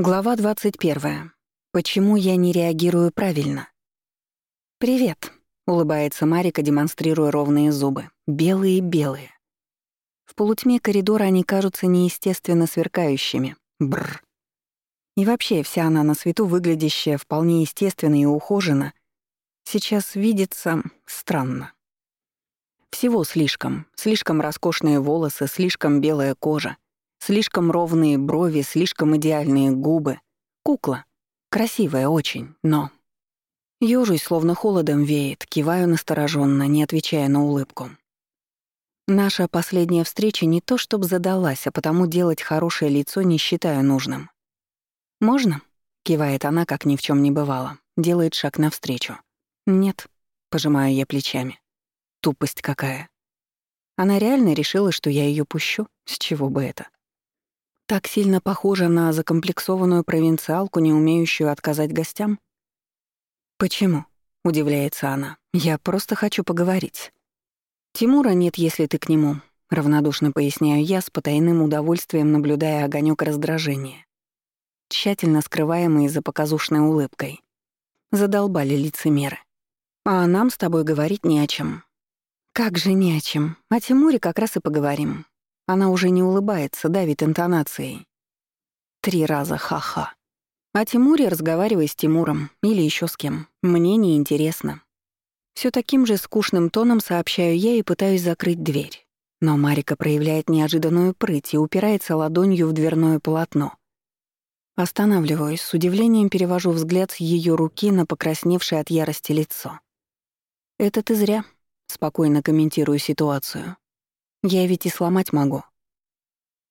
Глава 21. Почему я не реагирую правильно? «Привет», — улыбается Марика, демонстрируя ровные зубы. Белые-белые. В полутьме коридора они кажутся неестественно сверкающими. Бррр. И вообще вся она на свету, выглядящая вполне естественно и ухоженно, сейчас видится странно. Всего слишком. Слишком роскошные волосы, слишком белая кожа — Слишком ровные брови, слишком идеальные губы. Кукла. Красивая очень, но... Ёжусь, словно холодом веет, киваю настороженно, не отвечая на улыбку. Наша последняя встреча не то чтобы задалась, а потому делать хорошее лицо не считаю нужным. «Можно?» — кивает она, как ни в чем не бывало. Делает шаг навстречу. «Нет», — пожимаю я плечами. Тупость какая. Она реально решила, что я ее пущу? С чего бы это? Так сильно похожа на закомплексованную провинциалку, не умеющую отказать гостям? «Почему?» — удивляется она. «Я просто хочу поговорить». «Тимура нет, если ты к нему», — равнодушно поясняю я, с потайным удовольствием наблюдая огонек раздражения, тщательно скрываемый за показушной улыбкой. Задолбали лицемеры. «А нам с тобой говорить не о чем». «Как же не о чем? О Тимуре как раз и поговорим. Она уже не улыбается, давит интонацией. Три раза ха-ха. А Тимуре разговаривай с Тимуром или еще с кем. Мне не интересно. Все таким же скучным тоном сообщаю я и пытаюсь закрыть дверь. Но Марика проявляет неожиданную прыть и упирается ладонью в дверное полотно. Останавливаюсь, с удивлением перевожу взгляд с ее руки на покрасневшее от ярости лицо. «Это ты зря», — спокойно комментирую ситуацию. Я ведь и сломать могу.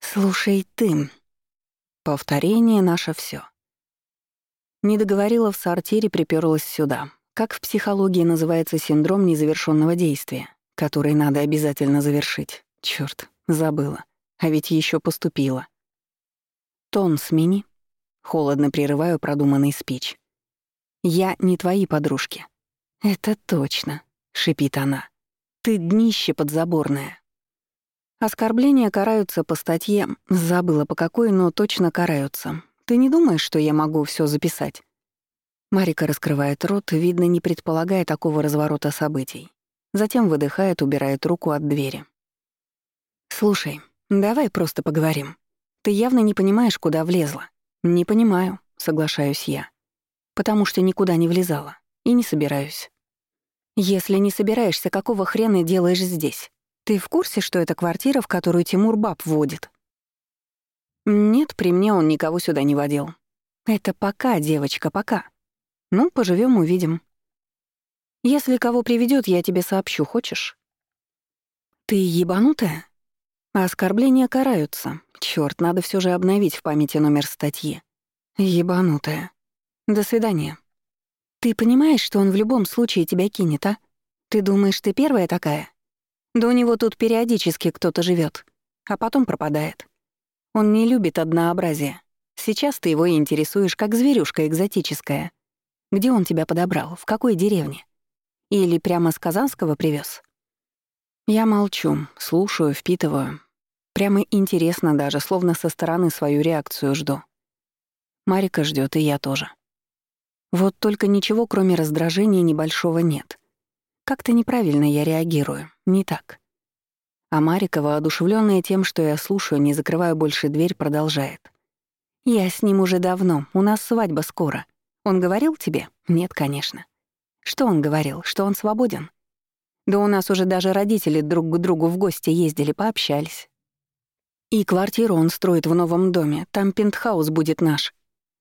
Слушай ты. Повторение — наше все. Не договорила в сортире, приперлась сюда. Как в психологии называется синдром незавершенного действия, который надо обязательно завершить. Черт, забыла. А ведь еще поступила. Тон смени. Холодно прерываю продуманный спич. Я не твои подружки. Это точно, шипит она. Ты днище подзаборное. Оскорбления караются по статье, забыла по какой, но точно караются. Ты не думаешь, что я могу все записать? Марика раскрывает рот, видно, не предполагая такого разворота событий. Затем выдыхает, убирает руку от двери. «Слушай, давай просто поговорим. Ты явно не понимаешь, куда влезла». «Не понимаю», — соглашаюсь я. «Потому что никуда не влезала. И не собираюсь». «Если не собираешься, какого хрена делаешь здесь?» Ты в курсе, что это квартира, в которую Тимур баб водит? Нет, при мне он никого сюда не водил. Это пока, девочка, пока. Ну, поживем, увидим. Если кого приведет, я тебе сообщу, хочешь? Ты ебанутая? Оскорбления караются. Черт, надо все же обновить в памяти номер статьи. Ебанутая. До свидания. Ты понимаешь, что он в любом случае тебя кинет, а? Ты думаешь, ты первая такая? Да у него тут периодически кто-то живет, а потом пропадает. Он не любит однообразие. Сейчас ты его интересуешь как зверюшка экзотическая. Где он тебя подобрал? В какой деревне? Или прямо с Казанского привез? Я молчу, слушаю, впитываю. Прямо интересно даже, словно со стороны свою реакцию жду. Марика ждет, и я тоже. Вот только ничего, кроме раздражения небольшого, нет. Как-то неправильно я реагирую, не так. А Марика, воодушевленная тем, что я слушаю, не закрывая больше дверь, продолжает. «Я с ним уже давно, у нас свадьба скоро. Он говорил тебе? Нет, конечно. Что он говорил? Что он свободен? Да у нас уже даже родители друг к другу в гости ездили, пообщались. И квартиру он строит в новом доме, там пентхаус будет наш.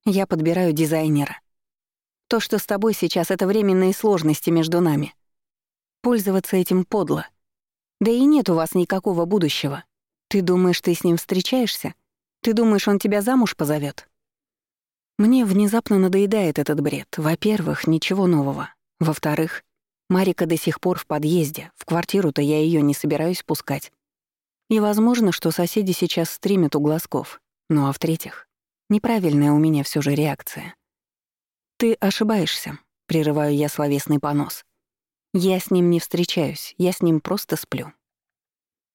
Я подбираю дизайнера. То, что с тобой сейчас, это временные сложности между нами. Пользоваться этим подло. Да и нет у вас никакого будущего. Ты думаешь, ты с ним встречаешься? Ты думаешь, он тебя замуж позовет? Мне внезапно надоедает этот бред. Во-первых, ничего нового. Во-вторых, Марика до сих пор в подъезде. В квартиру-то я ее не собираюсь пускать. И возможно, что соседи сейчас стримят у глазков. Ну а в-третьих, неправильная у меня все же реакция. «Ты ошибаешься», — прерываю я словесный понос. Я с ним не встречаюсь, я с ним просто сплю.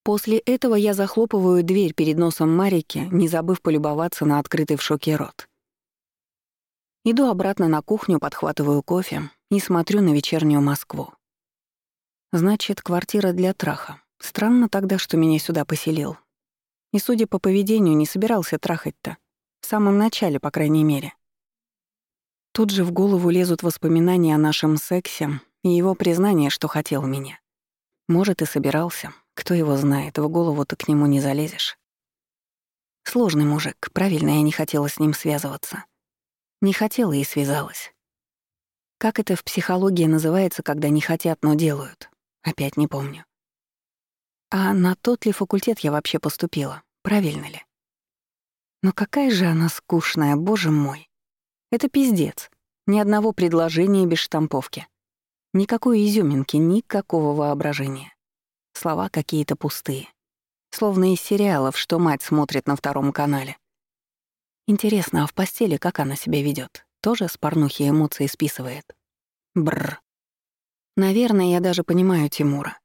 После этого я захлопываю дверь перед носом Марики, не забыв полюбоваться на открытый в шоке рот. Иду обратно на кухню, подхватываю кофе и смотрю на вечернюю Москву. Значит, квартира для траха. Странно тогда, что меня сюда поселил. И, судя по поведению, не собирался трахать-то. В самом начале, по крайней мере. Тут же в голову лезут воспоминания о нашем сексе и его признание, что хотел меня. Может, и собирался. Кто его знает, в голову ты к нему не залезешь. Сложный мужик, правильно я не хотела с ним связываться. Не хотела и связалась. Как это в психологии называется, когда не хотят, но делают? Опять не помню. А на тот ли факультет я вообще поступила? Правильно ли? Но какая же она скучная, боже мой. Это пиздец. Ни одного предложения без штамповки. Никакой изюминки, никакого воображения. Слова какие-то пустые. Словно из сериалов, что мать смотрит на втором канале. Интересно, а в постели как она себя ведет? Тоже с порнухи эмоции списывает? Бррр. Наверное, я даже понимаю Тимура.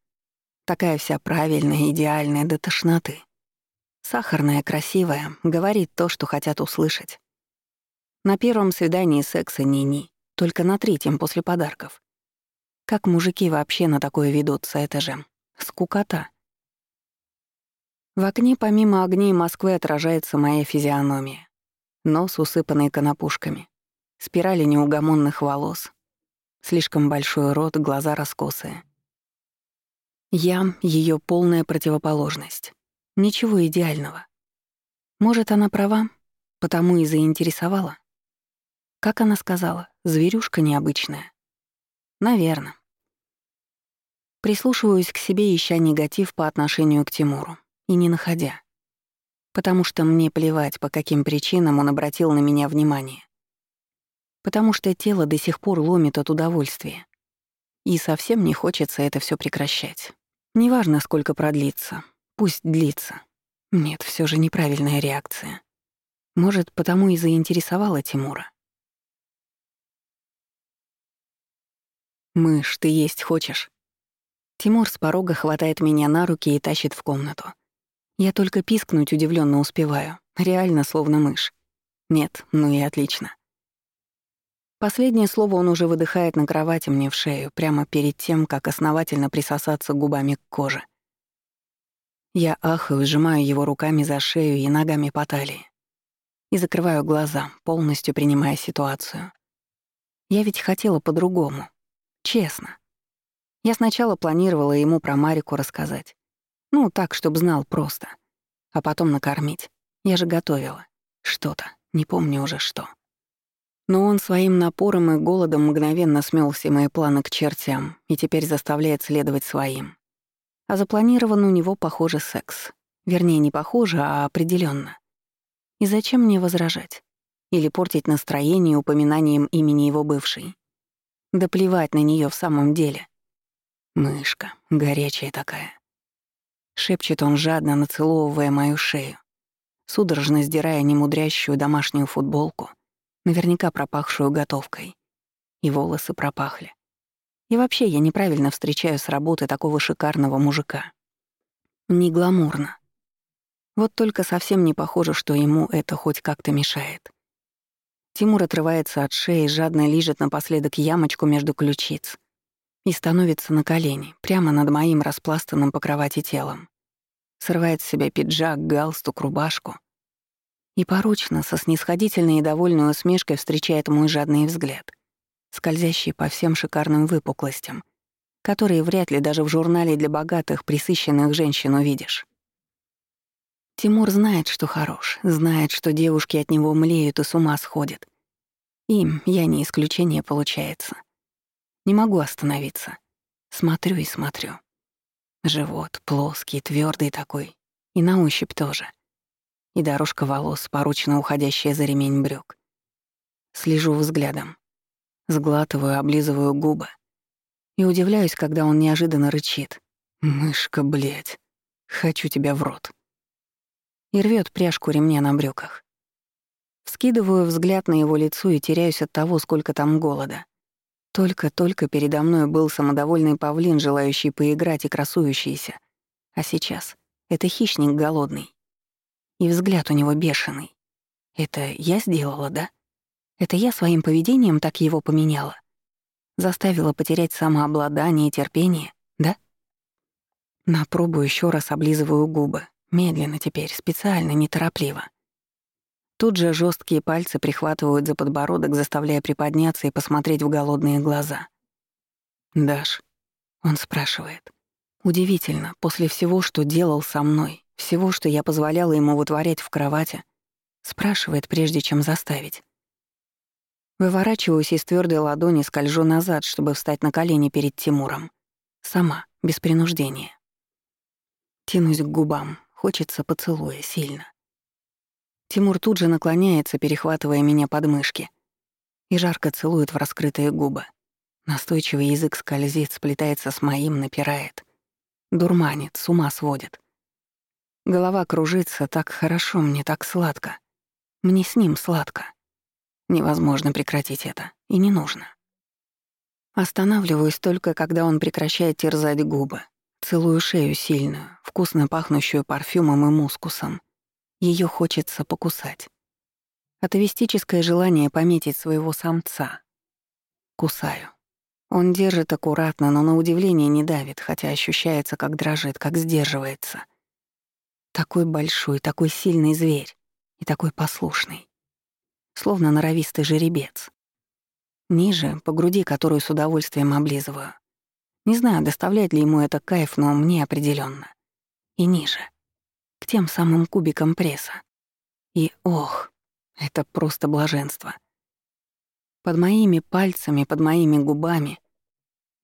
Такая вся правильная, идеальная до тошноты. Сахарная, красивая, говорит то, что хотят услышать. На первом свидании секса ни-ни, только на третьем после подарков. Как мужики вообще на такое ведутся, это же скукота. В окне помимо огней Москвы отражается моя физиономия нос, усыпанный конопушками, спирали неугомонных волос, слишком большой рот, глаза раскосые. Я — ее полная противоположность. Ничего идеального. Может, она права, потому и заинтересовала? Как она сказала, зверюшка необычная. Наверно. Прислушиваюсь к себе, ища негатив по отношению к Тимуру, и не находя потому что мне плевать, по каким причинам он обратил на меня внимание. Потому что тело до сих пор ломит от удовольствия. И совсем не хочется это все прекращать. Неважно, сколько продлится. Пусть длится. Нет, все же неправильная реакция. Может, потому и заинтересовала Тимура. «Мышь, ты есть хочешь?» Тимур с порога хватает меня на руки и тащит в комнату. Я только пискнуть удивленно успеваю. Реально, словно мышь. Нет, ну и отлично. Последнее слово он уже выдыхает на кровати мне в шею, прямо перед тем, как основательно присосаться губами к коже. Я ахаю, сжимаю его руками за шею и ногами по талии. И закрываю глаза, полностью принимая ситуацию. Я ведь хотела по-другому. Честно. Я сначала планировала ему про Марику рассказать. Ну, так, чтобы знал просто. А потом накормить. Я же готовила. Что-то. Не помню уже что. Но он своим напором и голодом мгновенно смел все мои планы к чертям и теперь заставляет следовать своим. А запланирован у него, похоже, секс. Вернее, не похоже, а определенно. И зачем мне возражать? Или портить настроение упоминанием имени его бывшей? Да плевать на нее в самом деле. Мышка, горячая такая. Шепчет он жадно, нацеловывая мою шею, судорожно сдирая немудрящую домашнюю футболку, наверняка пропахшую готовкой. И волосы пропахли. И вообще я неправильно встречаю с работы такого шикарного мужика. Не гламурно. Вот только совсем не похоже, что ему это хоть как-то мешает. Тимур отрывается от шеи, жадно лижет напоследок ямочку между ключиц и становится на колени, прямо над моим распластанным по кровати телом. Срывает с себя пиджак, галстук, рубашку. И порочно, со снисходительной и довольной усмешкой встречает мой жадный взгляд, скользящий по всем шикарным выпуклостям, которые вряд ли даже в журнале для богатых, присыщенных женщин увидишь. Тимур знает, что хорош, знает, что девушки от него млеют и с ума сходят. Им я не исключение получается. Не могу остановиться. Смотрю и смотрю. Живот плоский, твердый такой. И на ощупь тоже. И дорожка волос, поручно уходящая за ремень брюк. Слежу взглядом. Сглатываю, облизываю губы. И удивляюсь, когда он неожиданно рычит. «Мышка, блядь, хочу тебя в рот». И рвет пряжку ремня на брюках. Вскидываю взгляд на его лицо и теряюсь от того, сколько там голода. Только-только передо мной был самодовольный павлин, желающий поиграть и красующийся. А сейчас это хищник голодный. И взгляд у него бешеный. Это я сделала, да? Это я своим поведением так его поменяла? Заставила потерять самообладание и терпение, да? На пробу еще раз облизываю губы. Медленно теперь, специально, неторопливо. Тут же жесткие пальцы прихватывают за подбородок, заставляя приподняться и посмотреть в голодные глаза. «Даш?» — он спрашивает. Удивительно, после всего, что делал со мной, всего, что я позволяла ему вытворять в кровати, спрашивает, прежде чем заставить. Выворачиваюсь из твердой ладони, скольжу назад, чтобы встать на колени перед Тимуром. Сама, без принуждения. Тянусь к губам, хочется поцелуя сильно. Тимур тут же наклоняется, перехватывая меня под мышки, и жарко целует в раскрытые губы. Настойчивый язык скользит, сплетается с моим, напирает. Дурманит, с ума сводит. Голова кружится, так хорошо мне, так сладко. Мне с ним сладко. Невозможно прекратить это, и не нужно. Останавливаюсь только, когда он прекращает терзать губы. Целую шею сильную, вкусно пахнущую парфюмом и мускусом. Ее хочется покусать. Атовистическое желание пометить своего самца. Кусаю. Он держит аккуратно, но на удивление не давит, хотя ощущается, как дрожит, как сдерживается. Такой большой, такой сильный зверь и такой послушный. Словно норовистый жеребец. Ниже, по груди, которую с удовольствием облизываю. Не знаю, доставляет ли ему это кайф, но мне определенно. И ниже. К тем самым кубикам пресса. И ох, это просто блаженство. Под моими пальцами, под моими губами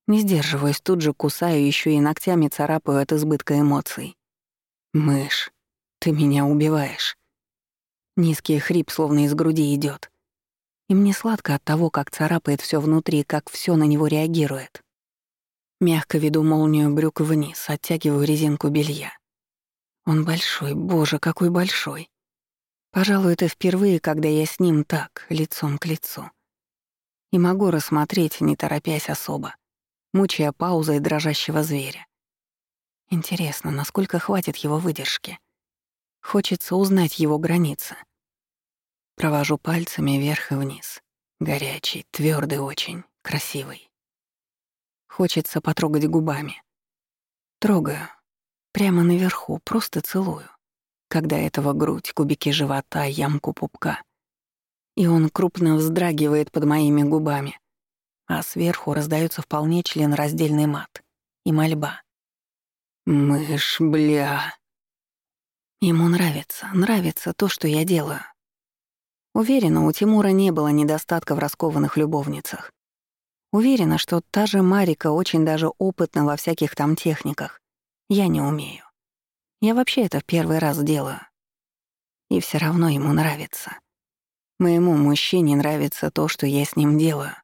не сдерживаясь, тут же кусаю, еще и ногтями царапаю от избытка эмоций. «Мышь, ты меня убиваешь». Низкий хрип словно из груди идет. И мне сладко от того, как царапает все внутри, как все на него реагирует. Мягко веду молнию брюк вниз, оттягиваю резинку белья. Он большой, боже, какой большой. Пожалуй, это впервые, когда я с ним так, лицом к лицу. И могу рассмотреть, не торопясь особо мучая паузой дрожащего зверя. Интересно, насколько хватит его выдержки. Хочется узнать его границы. Провожу пальцами вверх и вниз. Горячий, твердый очень, красивый. Хочется потрогать губами. Трогаю. Прямо наверху, просто целую. Когда этого грудь, кубики живота, ямку пупка. И он крупно вздрагивает под моими губами, а сверху раздается вполне членораздельный мат и мольба. «Мышь, бля!» Ему нравится, нравится то, что я делаю. Уверена, у Тимура не было недостатка в раскованных любовницах. Уверена, что та же Марика очень даже опытна во всяких там техниках. Я не умею. Я вообще это в первый раз делаю. И все равно ему нравится. Моему мужчине нравится то, что я с ним делаю.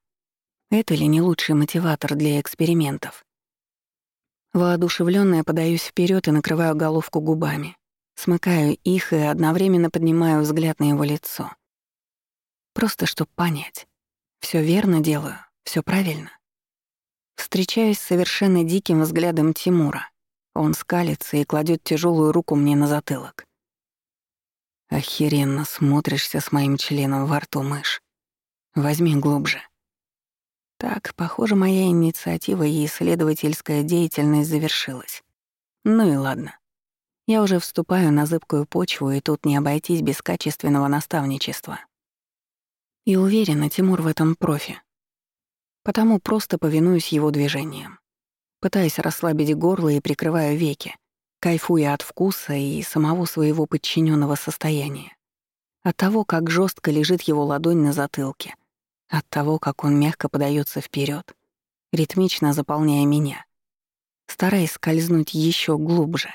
Это ли не лучший мотиватор для экспериментов? Воодушевленная подаюсь вперед и накрываю головку губами. Смыкаю их и одновременно поднимаю взгляд на его лицо. Просто чтобы понять. все верно делаю, все правильно. Встречаюсь с совершенно диким взглядом Тимура. Он скалится и кладет тяжелую руку мне на затылок. Охеренно смотришься с моим членом во рту, мышь. Возьми глубже. Так, похоже, моя инициатива и исследовательская деятельность завершилась. Ну и ладно. Я уже вступаю на зыбкую почву, и тут не обойтись без качественного наставничества. И уверена, Тимур в этом профи. Потому просто повинуюсь его движениям. Пытаясь расслабить горло и прикрываю веки, кайфуя от вкуса и самого своего подчиненного состояния. От того, как жестко лежит его ладонь на затылке — от того, как он мягко подается вперед, ритмично заполняя меня, стараясь скользнуть еще глубже.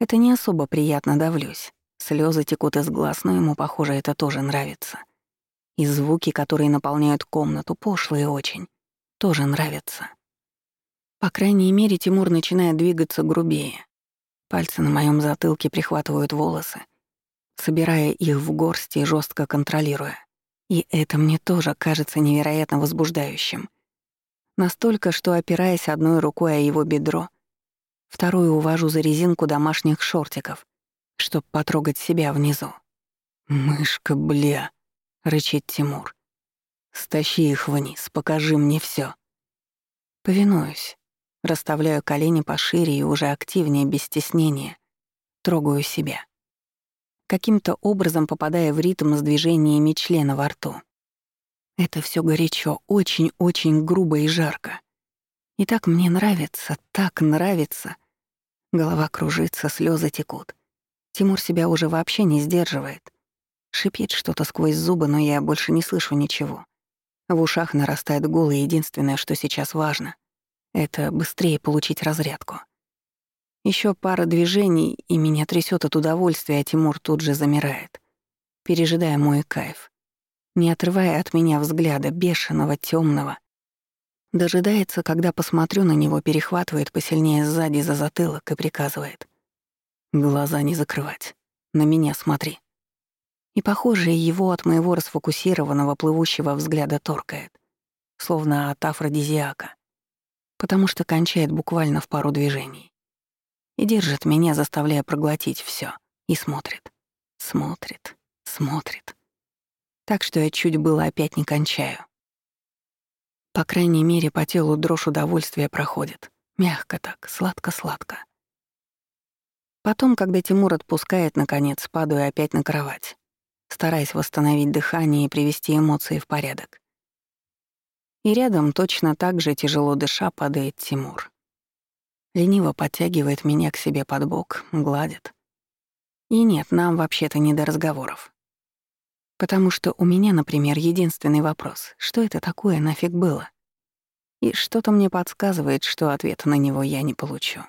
Это не особо приятно давлюсь. Слезы текут из глаз, но ему, похоже, это тоже нравится. И звуки, которые наполняют комнату, пошлые очень, тоже нравятся. По крайней мере, Тимур начинает двигаться грубее. Пальцы на моем затылке прихватывают волосы, собирая их в горсти и жестко контролируя. И это мне тоже кажется невероятно возбуждающим. Настолько, что, опираясь одной рукой о его бедро, вторую увожу за резинку домашних шортиков, чтоб потрогать себя внизу. Мышка, бля. — рычит Тимур. «Стащи их вниз, покажи мне все. Повинуюсь. Расставляю колени пошире и уже активнее, без стеснения. Трогаю себя. Каким-то образом попадая в ритм с движениями члена во рту. Это все горячо, очень-очень грубо и жарко. И так мне нравится, так нравится. Голова кружится, слезы текут. Тимур себя уже вообще не сдерживает. Шипит что-то сквозь зубы, но я больше не слышу ничего. В ушах нарастает гул, и единственное, что сейчас важно — это быстрее получить разрядку. Еще пара движений, и меня трясет от удовольствия, а Тимур тут же замирает, пережидая мой кайф не отрывая от меня взгляда, бешеного, темного. Дожидается, когда посмотрю на него, перехватывает посильнее сзади за затылок и приказывает. Глаза не закрывать. На меня смотри. И, похоже, его от моего расфокусированного, плывущего взгляда торкает. Словно от афродизиака. Потому что кончает буквально в пару движений. И держит меня, заставляя проглотить все. И смотрит. Смотрит. Смотрит так что я чуть было опять не кончаю. По крайней мере, по телу дрожь удовольствия проходит. Мягко так, сладко-сладко. Потом, когда Тимур отпускает, наконец, падаю опять на кровать, стараясь восстановить дыхание и привести эмоции в порядок. И рядом точно так же тяжело дыша падает Тимур. Лениво подтягивает меня к себе под бок, гладит. И нет, нам вообще-то не до разговоров. Потому что у меня, например, единственный вопрос — что это такое нафиг было? И что-то мне подсказывает, что ответа на него я не получу.